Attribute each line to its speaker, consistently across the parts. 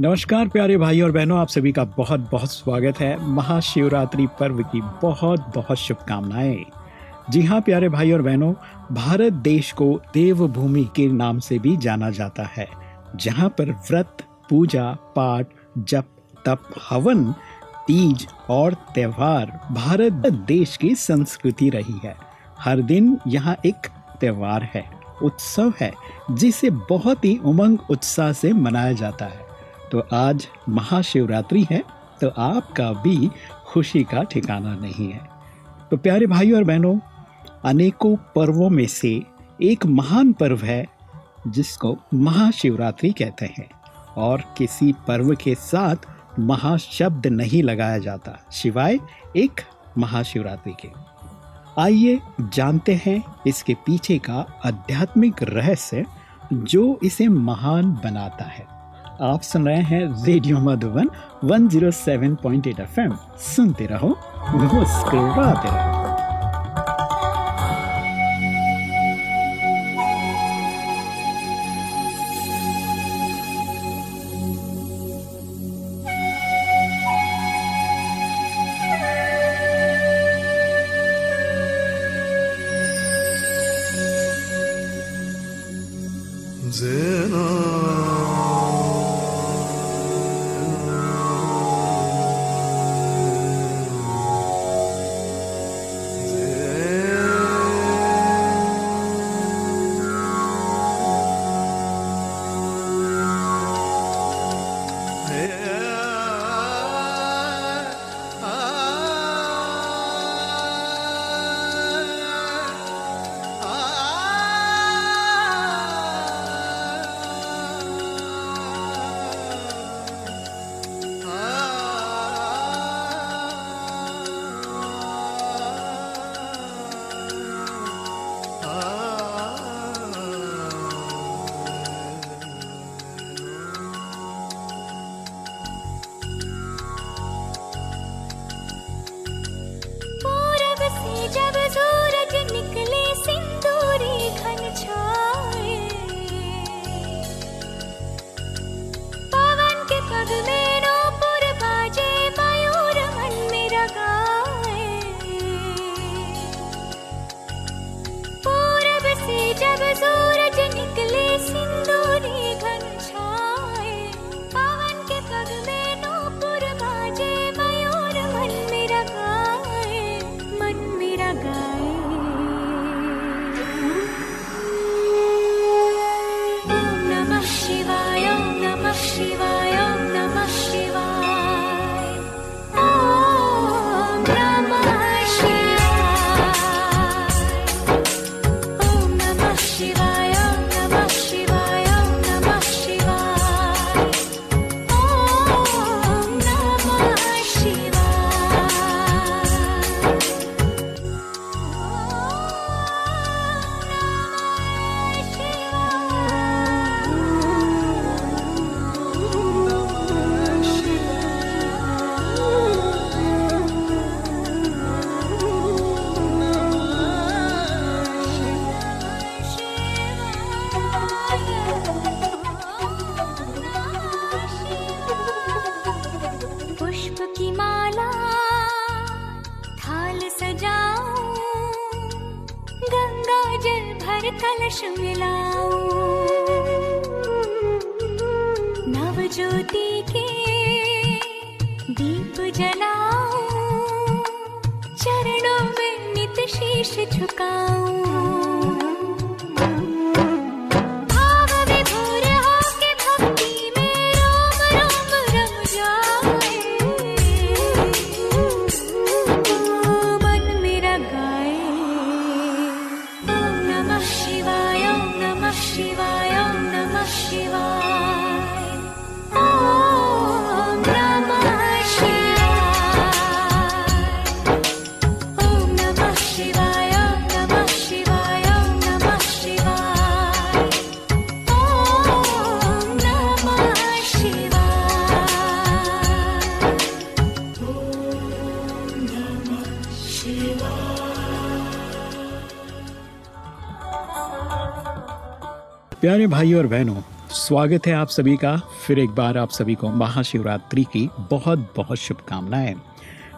Speaker 1: नमस्कार प्यारे भाई और बहनों, आप सभी का बहुत बहुत स्वागत है। महाशिवरात्रि पर्व की बहुत बहुत शुभकामनाएँ। जी हाँ प्यारे भाई और बहनों, भारत देश को देवभूमि के नाम से भी जाना जाता है, जहाँ पर व्रत, पूजा, पाठ, जप, तप, हवन, तीज और त्योहार भारत देश की संस्कृति रही है। हर दिन यहाँ एक त्योहार है, उत्सव है, जिसे बहुत ही उमंग उत्साह से मनाया जाता है। तो आज महाशिवरात्रि है तो आपका भी खुशी का ठिकाना नहीं है। तो प्यारे भाई और बहनों अनेकों पर्वों में से एक महान पर्व है, जिसको महाशिवरात्रि कहते हैं। और किसी पर्व के साथ महाशब्द नहीं लगाया जाता, सिवाय एक महाशिवरात्रि के। आइए जानते हैं इसके पीछे का आध्यात्मिक रहस्य, जो इसे महान बनाता है। आप सुन रहे हैं रेडियो मधुबन 107.8 एफएम सुनते रहो, मुस्कुराते रहो।
Speaker 2: each 生月亮
Speaker 3: प्यारे भाई और बहनों, स्वागत है आप सभी का फिर एक बार आप सभी को महाशिवरात्रि की बहुत बहुत शुभकामनाएँ।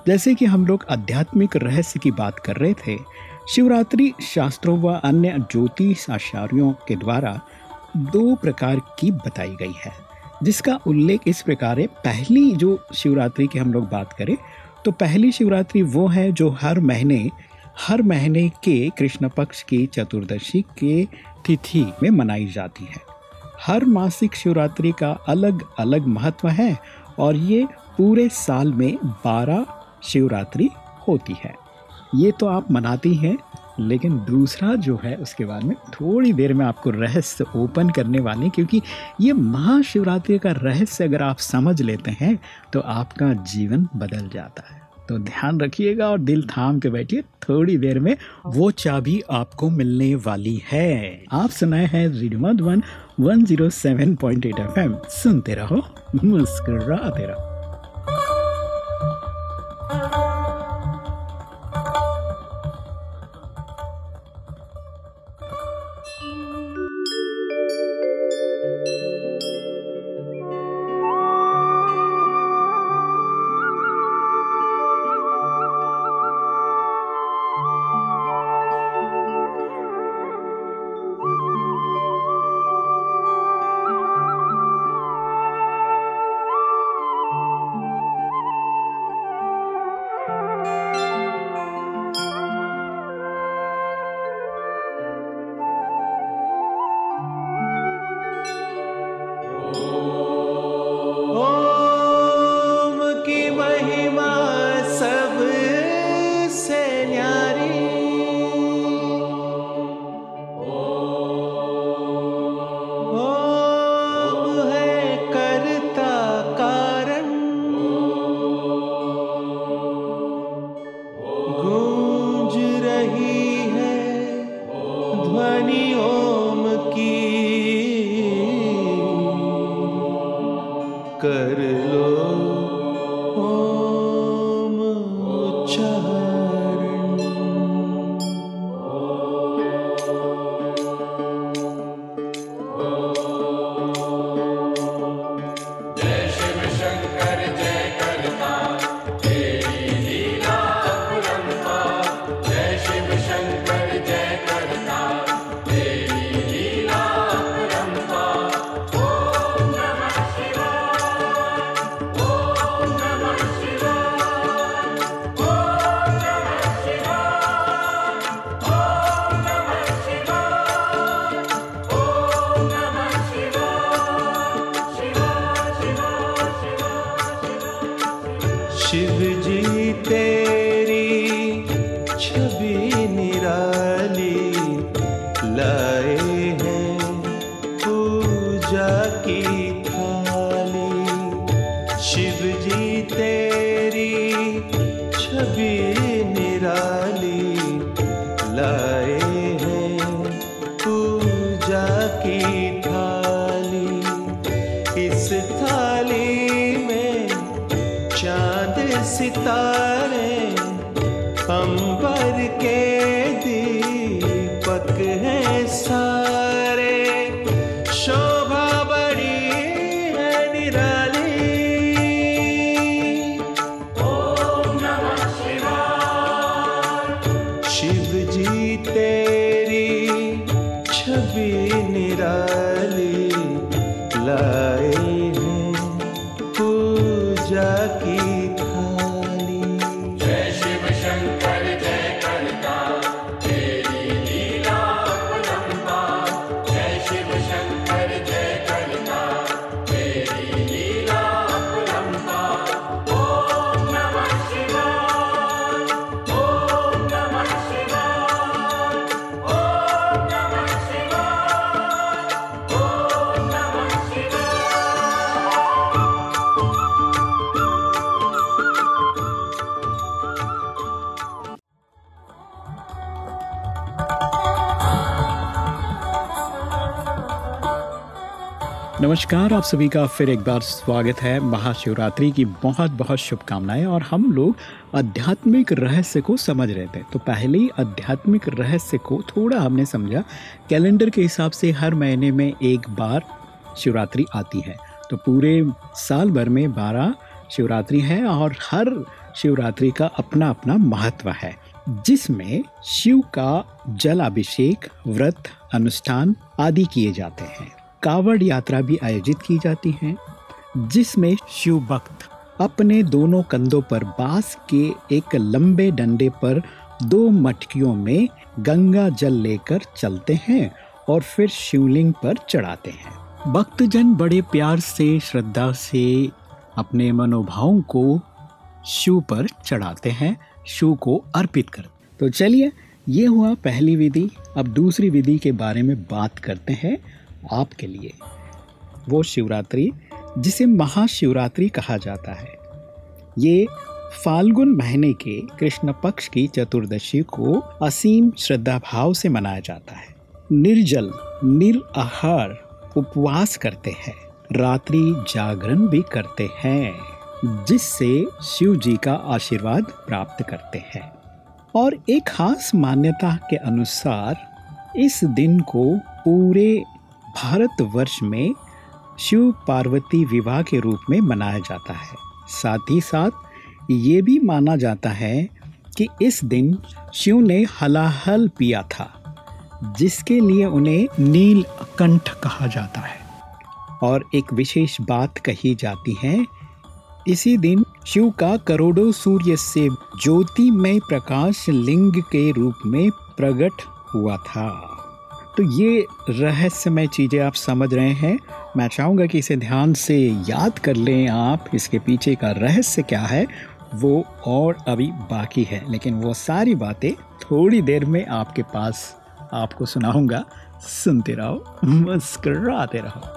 Speaker 3: जैसे कि हम लोग आध्यात्मिक रहस्य की बात कर रहे थे, शिवरात्रि शास्त्रों व अन्य ज्योतिष आचार्यों के द्वारा दो प्रकार की बताई गई है, जिसका उल्लेख इस प्रकार है पहली जो शिवरात्रि की हम लोग बात करें तो पहली शिवरात्रि वो है जो हर महीने हर महीने के कृष्ण पक्ष की चतुर्दशी के तिथि में मनाई जाती है। हर मासिक शिवरात्रि का अलग अलग महत्व है और ये पूरे साल में बारह शिवरात्रि होती है। ये तो आप मनाती हैं, लेकिन दूसरा जो है उसके बारे में थोड़ी देर में आपको रहस्य ओपन करने वाले, क्योंकि ये महाशिवरात्रि का रहस्य अगर आप समझ लेते हैं तो आपका जीवन बदल जाता है। तो ध्यान रखिएगा और दिल थाम के बैठिए। थोड़ी देर में वो चाबी आपको मिलने वाली है। आप सुनाए हैं रेडियो मधुबन 107.8 एफएम सुनते रहो, मुस्कुराते रहो।
Speaker 4: पूजा की
Speaker 1: नमस्कार, आप सभी का फिर एक बार स्वागत है। महाशिवरात्रि की बहुत बहुत शुभकामनाएँ और हम लोग आध्यात्मिक रहस्य को समझ रहे थे। तो पहले ही आध्यात्मिक रहस्य को थोड़ा हमने समझा। कैलेंडर के हिसाब से हर महीने में एक बार शिवरात्रि आती है। तो पूरे साल भर में बारह शिवरात्रि है और हर शिवरात्रि का अपना अपना महत्व है। जिसमें शिव का जल अभिषेक व्रत, अनुष्ठान आदि किए जाते हैं। कावड़ यात्रा भी आयोजित की जाती है, जिसमें शिव भक्त अपने दोनों कंधों पर बाँस के एक लंबे डंडे पर दो मटकियों में गंगा जल लेकर चलते हैं और फिर शिवलिंग पर चढ़ाते हैं। भक्तजन बड़े प्यार से, श्रद्धा से अपने मनोभावों को शिव पर चढ़ाते हैं, शिव को अर्पित कर तो चलिए, ये हुआ पहली विधि। अब दूसरी विधि के बारे में बात करते हैं। आपके लिए। वो शिवरात्रि, जिसे महाशिवरात्रि कहा जाता है। ये फाल्गुन महीने के कृष्ण पक्ष की चतुर्दशी को असीम श्रद्धा भाव से मनाया जाता है। निर्जल, निराहार उपवास करते हैं। रात्रि जागरण भी करते हैं, जिससे शिव जी का आशीर्वाद प्राप्त करते हैं। और एक खास मान्यता के अनुसार इस दिन को पूरे भारतवर्ष में शिव पार्वती विवाह के रूप में मनाया जाता है। साथ ही साथ ये भी माना जाता है कि इस दिन शिव ने हलाहल पिया था, जिसके लिए उन्हें नील कंठ कहा जाता है। और एक विशेष बात कही जाती है, इसी दिन शिव का करोड़ों सूर्य से ज्योतिमय प्रकाश लिंग के रूप में प्रकट हुआ था। तो ये रहस्यमय चीज़ें आप समझ रहे हैं। मैं चाहूँगा कि इसे ध्यान से याद कर लें आप, इसके पीछे का रहस्य क्या है, वो और अभी बाकी है। लेकिन वो सारी बातें थोड़ी देर में आपके पास आपको सुनाऊँगा। सुनते रहो, मुस्कराते रहो।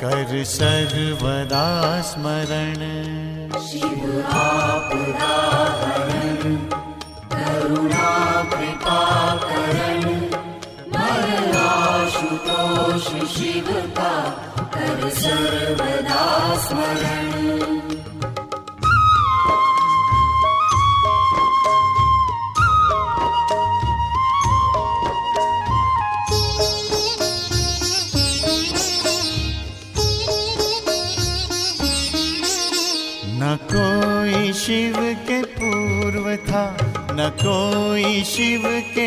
Speaker 5: कर सर्वदा स्मरण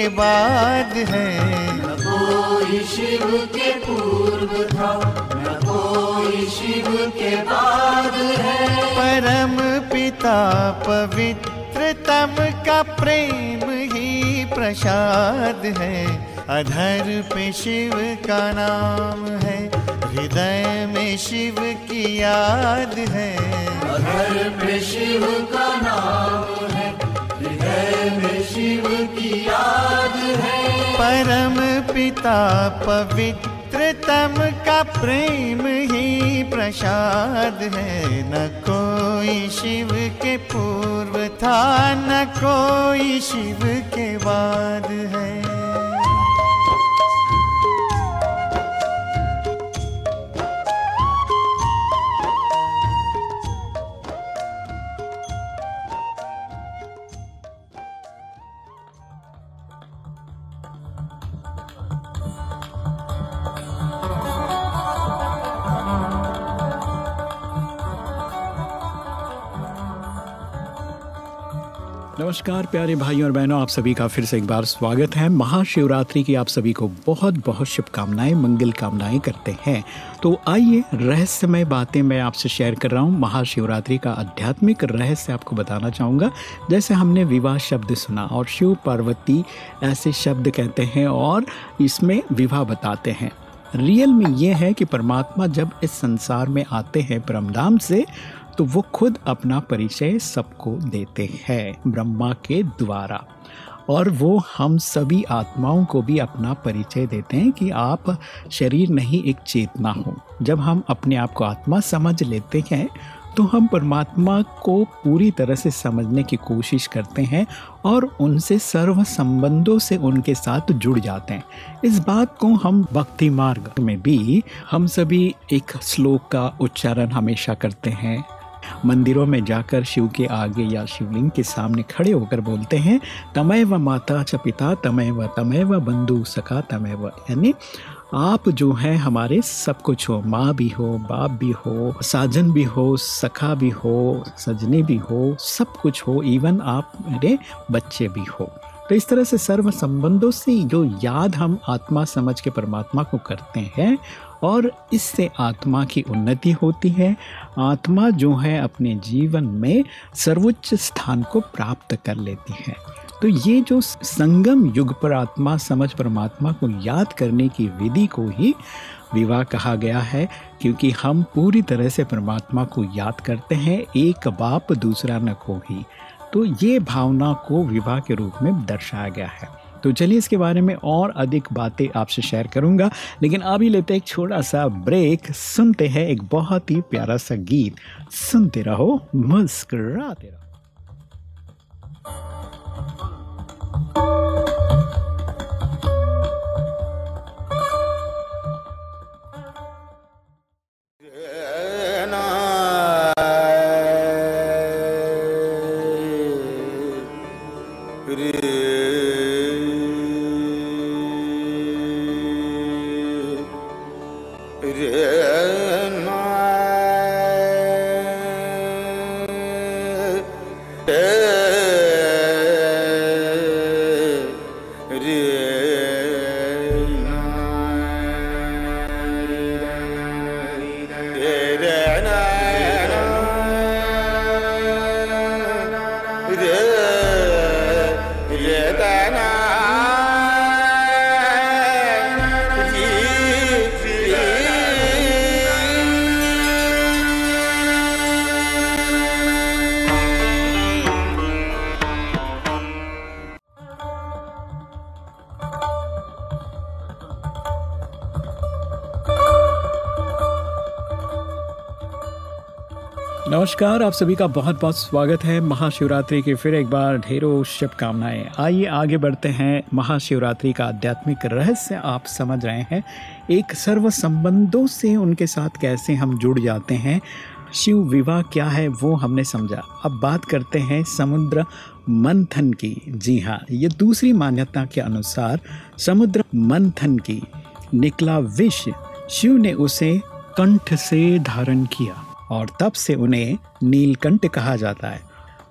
Speaker 5: बाद है।
Speaker 6: न कोई शिव के पूर्व था न कोई शिव के बाद है।
Speaker 5: परम पिता पवित्रतम का प्रेम ही प्रसाद है। अधर पे शिव का नाम है हृदय में शिव की याद है।
Speaker 6: घर में शिव का नाम
Speaker 5: परम पिता पवित्रतम का प्रेम ही प्रसाद है। न कोई शिव के पूर्व था, न कोई शिव के बाद है।
Speaker 1: नमस्कार, प्यारे भाई और बहनों, आप सभी का फिर से एक बार स्वागत है। महाशिवरात्रि की आप सभी को बहुत बहुत शुभकामनाएँ, मंगल कामनाएँ करते हैं। तो आइए, रहस्यमय बातें मैं आपसे शेयर कर रहा हूँ। महाशिवरात्रि का आध्यात्मिक रहस्य आपको बताना चाहूँगा। जैसे हमने विवाह शब्द सुना और शिव पार्वती ऐसे शब्द कहते हैं और इसमें विवाह बताते हैं। रियल में ये है कि परमात्मा जब इस संसार में आते हैं, परमधाम से तो वो खुद अपना परिचय सबको देते हैं ब्रह्मा के द्वारा। और वो हम सभी आत्माओं को भी अपना परिचय देते हैं कि आप शरीर नहीं, एक चेतना हो। जब हम अपने आप को आत्मा समझ लेते हैं तो हम परमात्मा को पूरी तरह से समझने की कोशिश करते हैं और उनसे सर्व संबंधों से उनके साथ जुड़ जाते हैं। इस बात को हम भक्ति मार्ग में भी हम सभी एक श्लोक का उच्चारण हमेशा करते हैं। मंदिरों में जाकर शिव के आगे या शिवलिंग के सामने खड़े होकर बोलते हैं तमय व माता च पिता तमय व तमय व बंधु सखा तमय व यानी आप जो हैं हमारे सब कुछ हो। माँ भी हो, बाप भी हो, साजन भी हो, सखा भी हो, सजने भी हो, सब कुछ हो। इवन आप मेरे बच्चे भी हो। तो इस तरह से सर्व संबंधों से जो याद हम आत्मा समझ के परमात्मा को करते हैं और इससे आत्मा की उन्नति होती है। आत्मा जो है अपने जीवन में सर्वोच्च स्थान को प्राप्त कर लेती है। तो ये जो संगम युग पर आत्मा, समझ परमात्मा को याद करने की विधि को ही विवाह कहा गया है, क्योंकि हम पूरी तरह से परमात्मा को याद करते हैं, एक बाप दूसरा न को ही तो ये भावना को विवाह के रूप में दर्शाया गया है। तो चलिए इसके बारे में और अधिक बातें आपसे शेयर करूँगा। लेकिन अभी लेते एक छोटा सा ब्रेक सुनते हैं एक बहुत ही प्यारा सा गीत। सुनते रहो, मुस्कुराते रहो। नमस्कार, आप सभी का बहुत बहुत स्वागत है महाशिवरात्रि की फिर एक बार ढेरों शुभकामनाएँ। आइए आगे बढ़ते हैं। महाशिवरात्रि का आध्यात्मिक रहस्य आप समझ रहे हैं। एक सर्व संबंधों से उनके साथ कैसे हम जुड़ जाते हैं। शिव विवाह क्या है, वो हमने समझा। अब बात करते हैं समुद्र मंथन की। जी हाँ ये दूसरी मान्यता के अनुसार समुद्र मंथन की निकला विष। शिव ने उसे कंठ से धारण किया। और तब से उन्हें नीलकंठ कहा जाता है।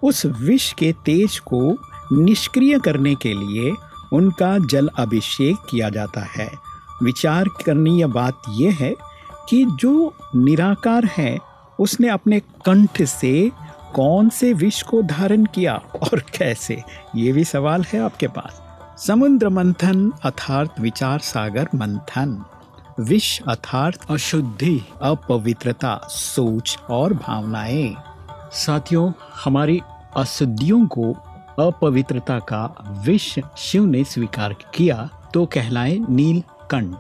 Speaker 1: उस विष के तेज को निष्क्रिय करने के लिए उनका जल अभिषेक किया जाता है। विचार करनी यह बात यह है कि जो निराकार है, उसने अपने कंठ से कौन से विष को धारण किया और कैसे? ये भी सवाल है आपके पास। समुद्र मंथन अर्थात विचार सागर मंथन। विष अर्थात अशुद्धि। अपवित्रता सोच और भावनाएँ। साथियों हमारी अशुद्धियों को अपवित्रता का विष शिव ने स्वीकार किया तो कहलाए नील नीलकंठ।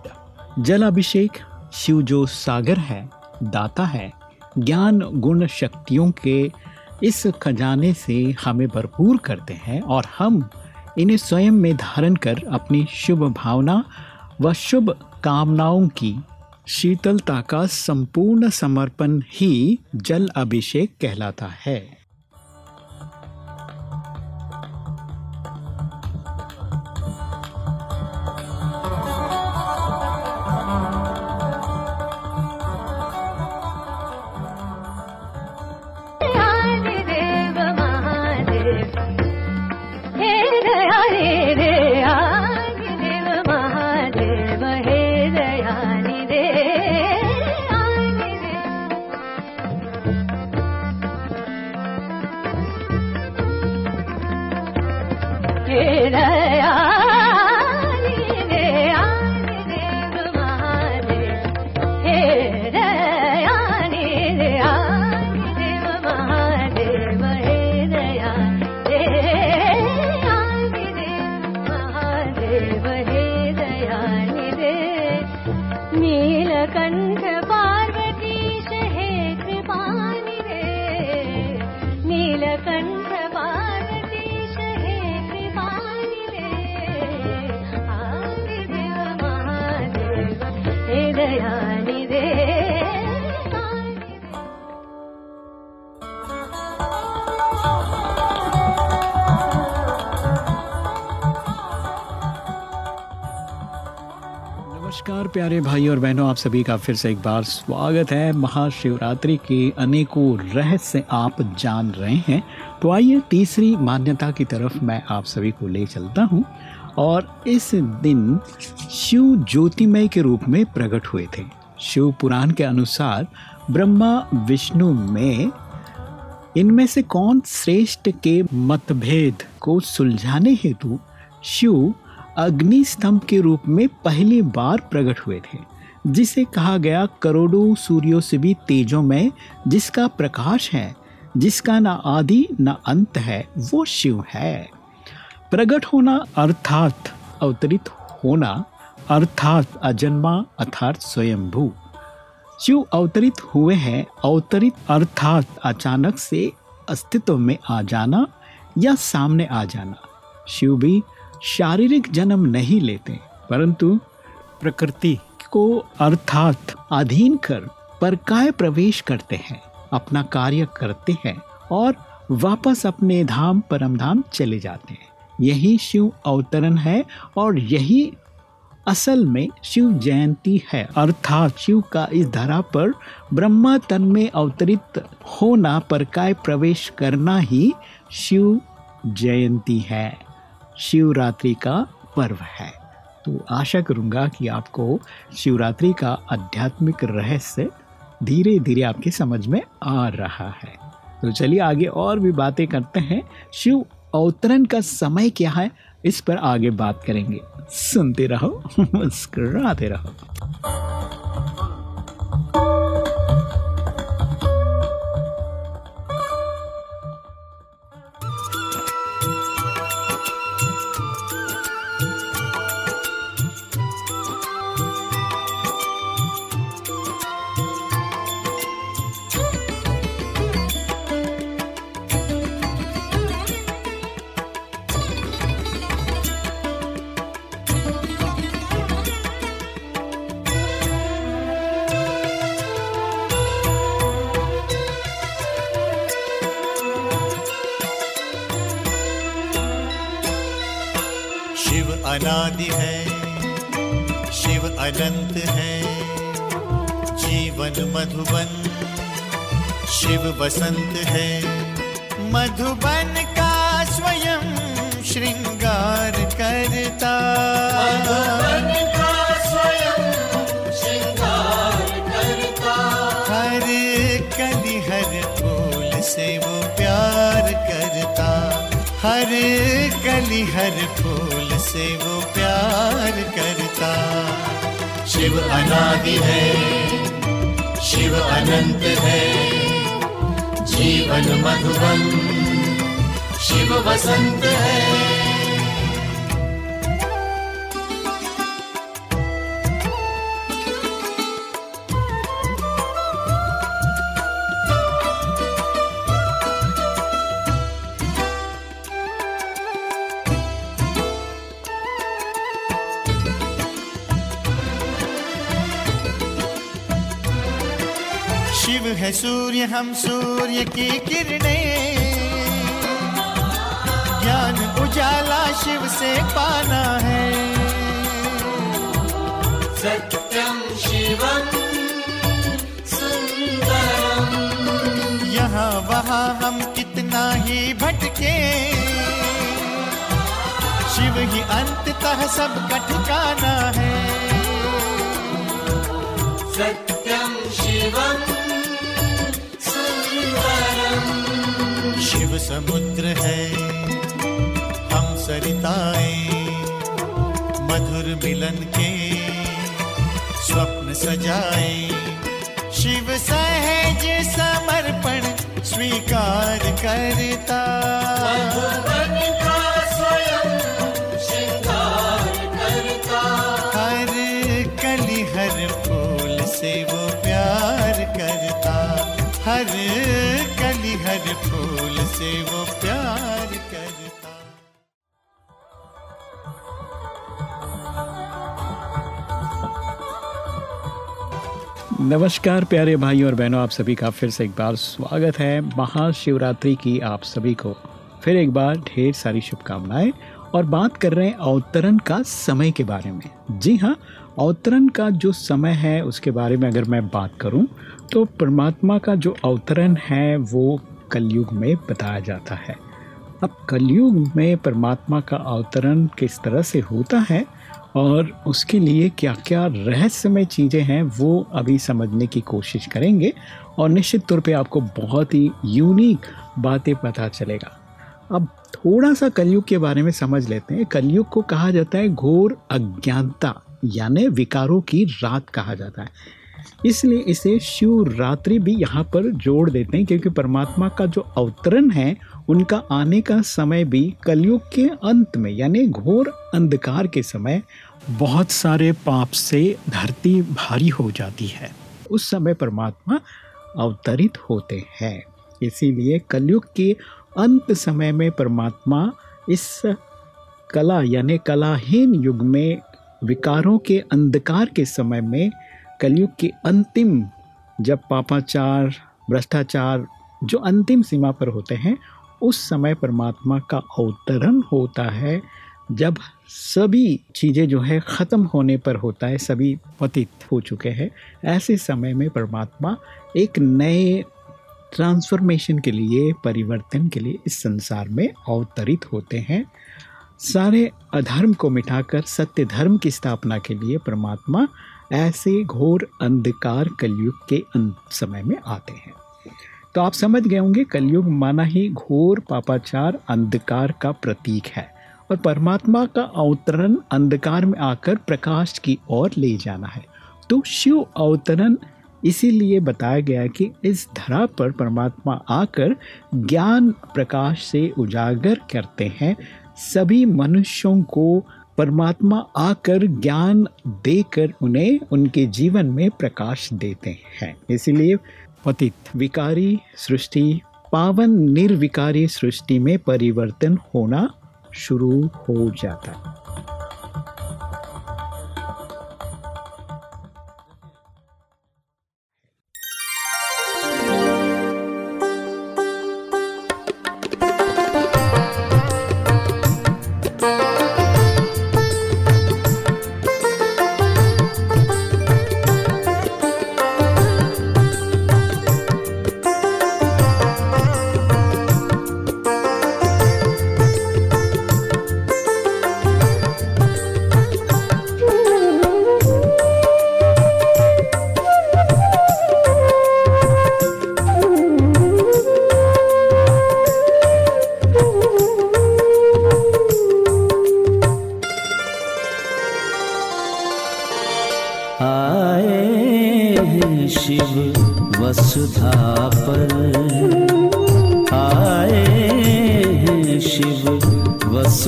Speaker 1: जल अभिषेक शिव जो सागर है दाता है ज्ञान गुण शक्तियों के इस खजाने से हमें भरपूर करते हैं और हम इन्हें स्वयं में धारण कर अपनी शुभ भावना व शुभ कामनाओं की शीतलता का संपूर्ण समर्पण ही जल अभिषेक कहलाता है। भाई और बहनों, आप सभी का फिर से एक बार स्वागत है। महाशिवरात्रि के अनेकों रहस्य आप जान रहे हैं। तो आइए तीसरी मान्यता की तरफ़ मैं आप सभी को ले चलता हूँ। और इस दिन शिव ज्योतिमय के रूप में प्रकट हुए थे। शिव पुराण के अनुसार ब्रह्मा, विष्णु, में, इनमें से कौन श्रेष्ठ के मतभेद को सुलझाने हेतु शिव अग्नि स्तंभ के रूप में पहली बार प्रकट हुए थे? जिसे कहा गया करोड़ों सूर्यों से भी तेजों में, जिसका प्रकाश है, जिसका ना आदि ना अंत है, वो शिव है। प्रकट होना अर्थात अवतरित होना, अर्थात अजन्मा, अर्थात स्वयंभू। शिव अवतरित हुए हैं, अवतरित अर्थात अचानक से अस्तित्व में आ जाना या सामने आ जाना। शिव भी शारीरिक जन्म नहीं लेते, परंतु प्रकृति को अर्थात अधीन कर परकाय प्रवेश करते हैं, अपना कार्य करते हैं और वापस अपने धाम परम धाम चले जाते हैं। यही शिव अवतरण है और यही असल में शिव जयंती है। अर्थात शिव का इस धरा पर ब्रह्मा तन में अवतरित होना, परकाय प्रवेश करना ही शिव जयंती है। शिवरात्रि का पर्व है। तो आशा करूँगा कि आपको शिवरात्रि का आध्यात्मिक रहस्य धीरे धीरे आपके समझ में आ रहा है। तो चलिए आगे और भी बातें करते हैं। शिव अवतरण का समय क्या है? इस पर आगे बात करेंगे। सुनते रहो, मुस्कराते रहो।
Speaker 5: हर कली हर फूल से वो प्यार करता। शिव अनादि है, शिव अनंत है। जीवन मधुबन, शिव वसंत है। हम सूर्य की किरणें। ज्ञान उजाला शिव से पाना है।
Speaker 6: सत्यम शिवम सुन्दरम्
Speaker 5: यहाँ वहाँ हम कितना ही भटके। शिव ही अंततः सबका ठिकाना है।
Speaker 6: सत्यम शिवं
Speaker 5: समुद्र है हम सरिताए मधुर मिलन के स्वप्न सजाए। शिव सहज समर्पण स्वीकार करता। वो प्यार करता।
Speaker 1: नमस्कार प्यारे भाई और बहनों, आप सभी का फिर से एक बार स्वागत है महाशिवरात्रि की आप सभी को। फिर एक बार ढेर सारी शुभकामनाएँ और बात कर रहे हैं अवतरण का समय के बारे में। जी हाँ अवतरण का जो समय है, उसके बारे में अगर मैं बात करूँ तो परमात्मा का जो अवतरण है, वो कलयुग में बताया जाता है। अब कलयुग में परमात्मा का अवतरण किस तरह से होता है और उसके लिए क्या क्या रहस्यमय चीज़ें हैं, वो अभी समझने की कोशिश करेंगे और निश्चित तौर पे आपको बहुत ही यूनिक बातें पता चलेगा। अब थोड़ा सा कलयुग के बारे में समझ लेते हैं। कलयुग को कहा जाता है घोर अज्ञानता, यानी विकारों की रात कहा जाता है। इसलिए इसे शिवरात्रि भी यहाँ पर जोड़ देते हैं, क्योंकि परमात्मा का जो अवतरण है, उनका आने का समय भी कलयुग के अंत में, यानी घोर अंधकार के समय, बहुत सारे पाप से धरती भारी हो जाती है। उस समय परमात्मा अवतरित होते हैं। इसीलिए कलयुग के अंत समय में परमात्मा इस कला, यानी कलाहीन युग में विकारों के अंधकार के समय में कलयुग के अंतिम, जब पापाचार, भ्रष्टाचार जो अंतिम सीमा पर होते हैं, उस समय परमात्मा का अवतरण होता है, जब सभी चीज़ें जो है ख़त्म होने पर होता है, सभी पतित हो चुके हैं, ऐसे समय में परमात्मा एक नए ट्रांसफॉर्मेशन के लिए, परिवर्तन के लिए इस संसार में अवतरित होते हैं। सारे अधर्म को मिटाकर सत्य धर्म की स्थापना के लिए परमात्मा ऐसे घोर अंधकार कलयुग के अंत समय में आते हैं। तो आप समझ गए होंगे, कलयुग माना ही घोर पापाचार, अंधकार का प्रतीक है। और परमात्मा का अवतरण अंधकार में आकर प्रकाश की ओर ले जाना है। तो शिव अवतरण इसीलिए बताया गया कि इस धरा पर परमात्मा आकर ज्ञान प्रकाश से उजागर करते हैं। सभी मनुष्यों को परमात्मा आकर ज्ञान देकर उन्हें, उनके जीवन में प्रकाश देते हैं। इसलिए पतित विकारी सृष्टि, पावन निर्विकारी सृष्टि में परिवर्तन होना शुरू हो जाता है।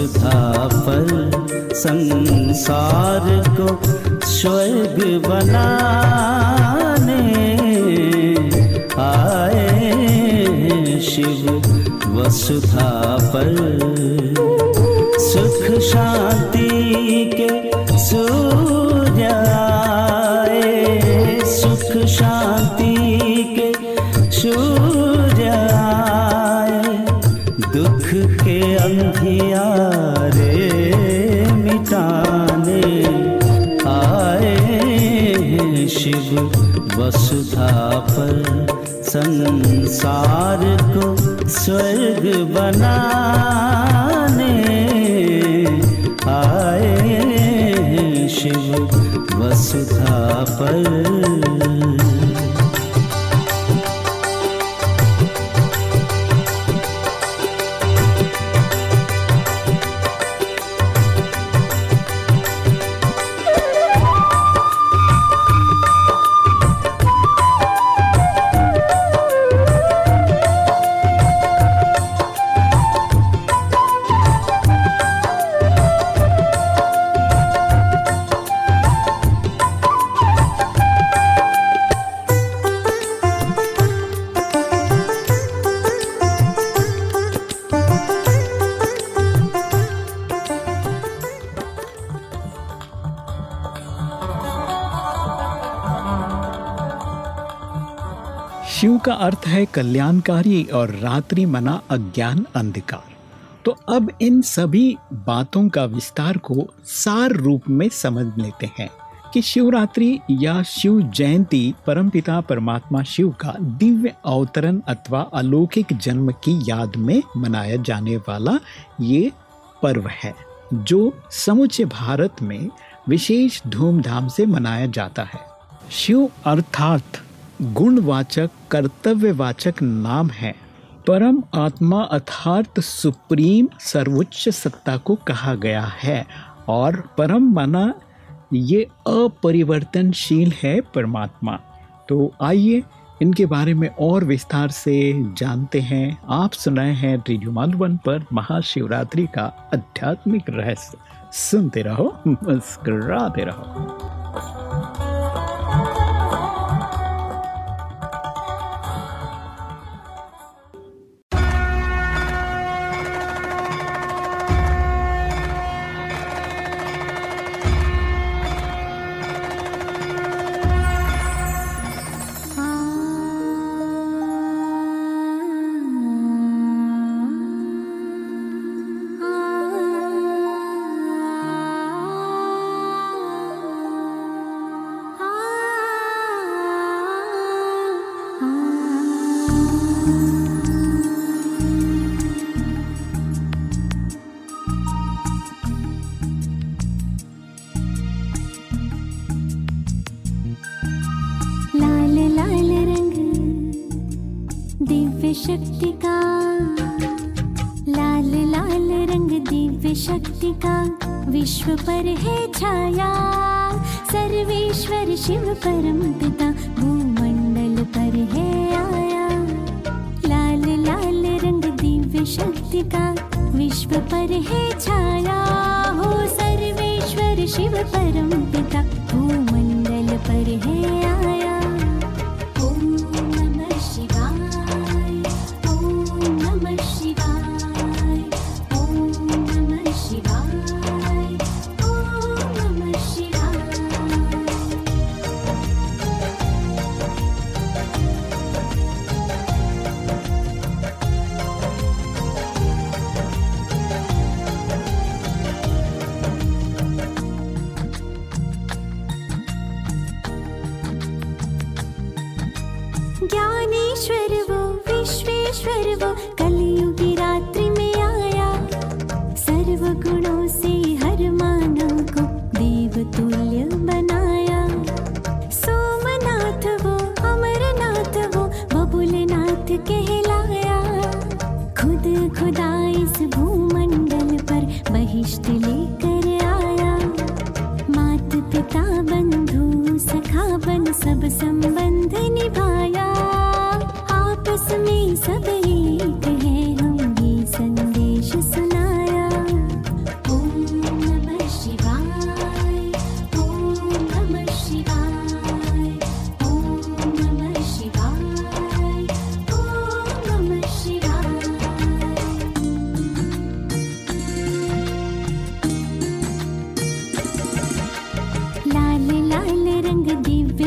Speaker 7: वसुधा पर संसार को स्वर्ग बनाने आए शिव वसुधा पर सुख शांति के सूर्य आए, सुख शांति वसुधा पर संसार को स्वर्ग बनाने आए शिव वसुधा पर
Speaker 1: का अर्थ है कल्याणकारी और रात्रि मना अज्ञान अंधकार। तो अब इन सभी बातों का विस्तार को सार रूप में समझ लेते हैं कि शिवरात्रि या शिव जयंती परमपिता परमात्मा शिव का दिव्य अवतरण अथवा अलौकिक जन्म की याद में मनाया जाने वाला ये पर्व है, जो समूचे भारत में विशेष धूमधाम से मनाया जाता है। शिव अर्थात गुणवाचक, कर्तव्यवाचक नाम है। परम आत्मा अर्थात सुप्रीम सर्वोच्च सत्ता को कहा गया है और परम माना ये अपरिवर्तनशील है परमात्मा। तो आइए इनके बारे में और विस्तार से जानते हैं। आप सुनाए हैं रेडियो माधुबन पर महाशिवरात्रि का आध्यात्मिक रहस्य। सुनते रहो, मुस्कुराते रहो।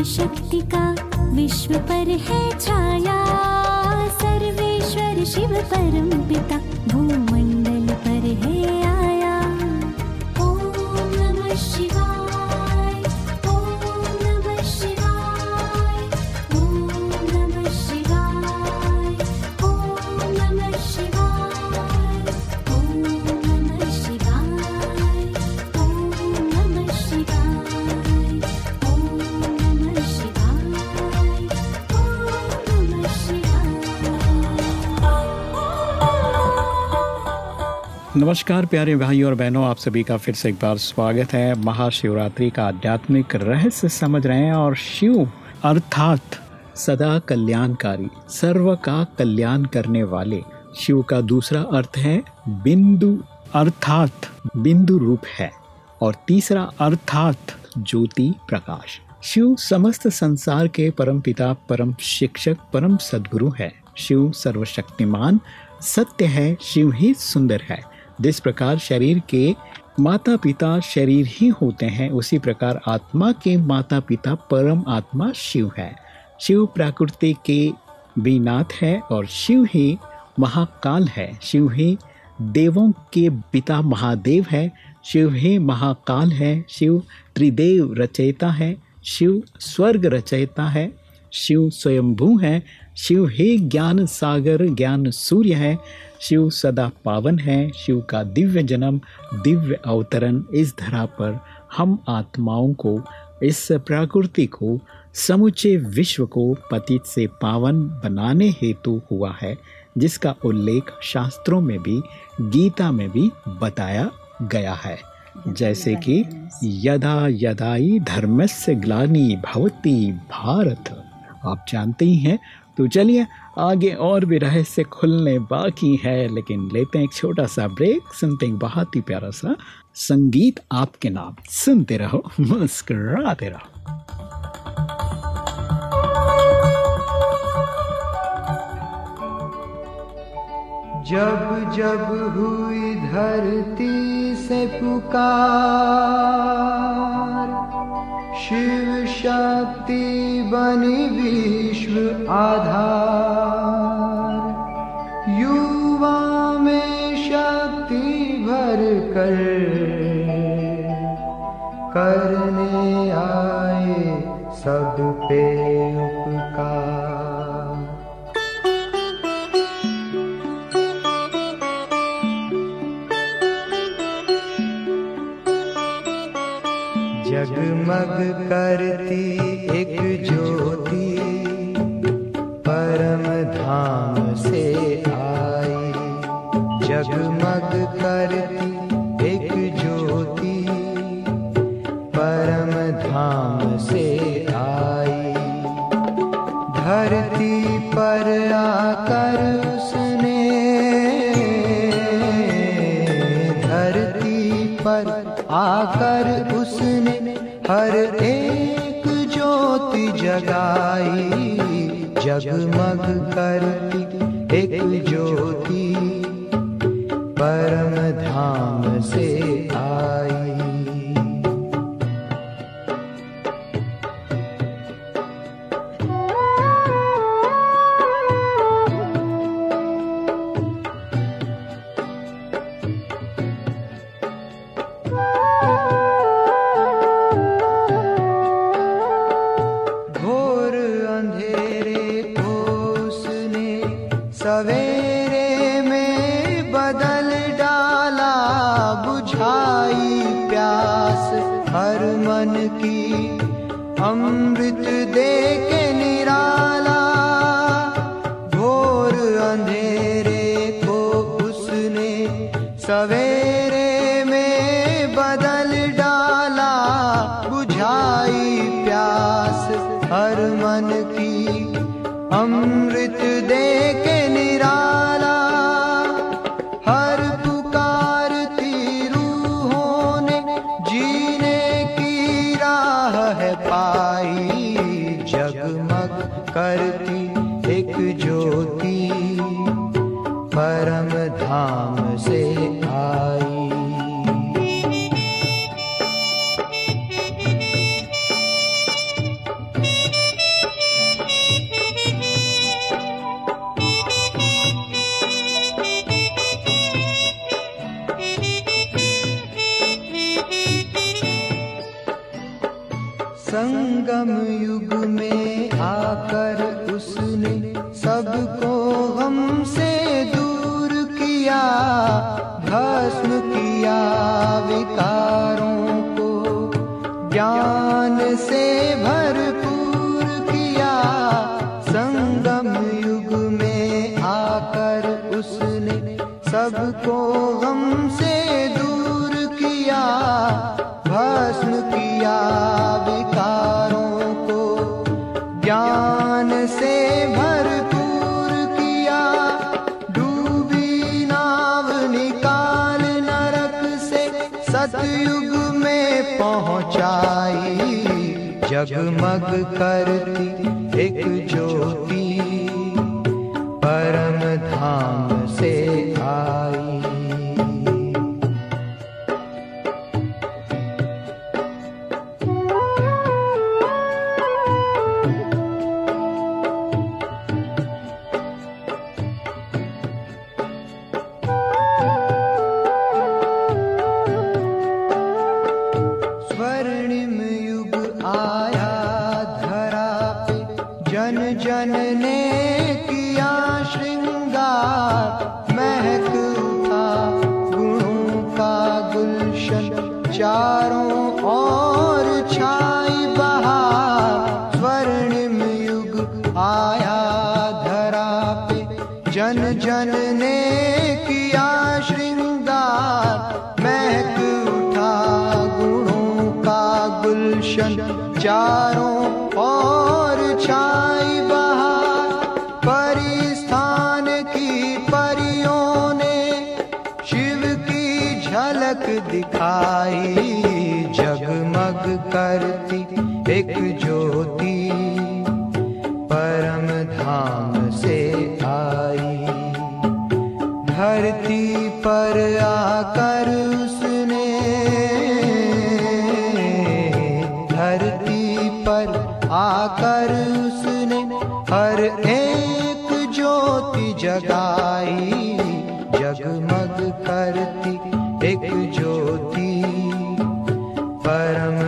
Speaker 2: शक्ति का विश्व पर है छाया। सर्वेश्वर शिव परम पिता भूमंडल
Speaker 1: नमस्कार, प्यारे भाइयों और बहनों, आप सभी का फिर से एक बार स्वागत है। महाशिवरात्रि का आध्यात्मिक रहस्य समझ रहे हैं और शिव, अर्थात सदा कल्याणकारी, सर्व का कल्याण करने वाले, शिव का दूसरा अर्थ है बिंदु, अर्थात बिंदु रूप है और तीसरा अर्थात ज्योति प्रकाश। शिव समस्त संसार के परम पिता, परम शिक्षक, परम सदगुरु है। शिव सर्वशक्तिमान, सत्य है, शिव ही सुंदर है। जिस प्रकार शरीर के माता पिता शरीर ही होते हैं, उसी प्रकार आत्मा के माता पिता परम आत्मा शिव है। शिव प्रकृति के भी नाथ है और शिव ही महाकाल है। शिव ही देवों के पिता महादेव है। शिव ही महाकाल है। शिव त्रिदेव रचयिता है। शिव स्वर्ग रचयिता है। शिव स्वयंभू है। शिव ही ज्ञान सागर ज्ञान सूर्य है। शिव सदा पावन है। शिव का दिव्य जन्म दिव्य अवतरण इस धरा पर हम आत्माओं को इस प्रकृति को समूचे विश्व को पतित से पावन बनाने हेतु हुआ है जिसका उल्लेख शास्त्रों में भी गीता में भी बताया गया है। जैसे कि यदा यदाई धर्मस्य ग्लानी भवति भारत। आप जानते ही हैं। तो चलिए, आगे और भी रहस्य खुलने बाकी है, लेकिन लेते हैं एक छोटा सा ब्रेक सुनते हैं बहुत ही प्यारा सा संगीत आपके नाम। सुनते रहो, मुस्कुराते रहो।
Speaker 8: जब जब हुई धरती से पुकार शिव शक्ति बनी विश्व आधार करती एक ज्योति परम धाम से आई। धरती पर आकर उसने धरती पर आकर उसने हर एक ज्योति जगाई, जगमग करती संगम युग में आकर उसने सबको गम हमसे दूर किया, भस्म किया विकारों को, ज्ञान से भरपूर किया। संगम युग में आकर उसने सबको हमसे जगमग करती एक जन जन ने किया श्रृंगार, महक उठा गुणों का गुलशन। चारों ओर छाई बहार, स्वर्णिम युग आया धरा पे। जन जन ने किया श्रृंगार, महक उठा गुणों का गुलशन। चारों दिखाई जगमग करती एक ज्योति, परम धाम से आई। धरती पर आकर उसने, धरती पर आकर उसने हर एक ज्योति जगाई। जगमग करती एक ज्योति परम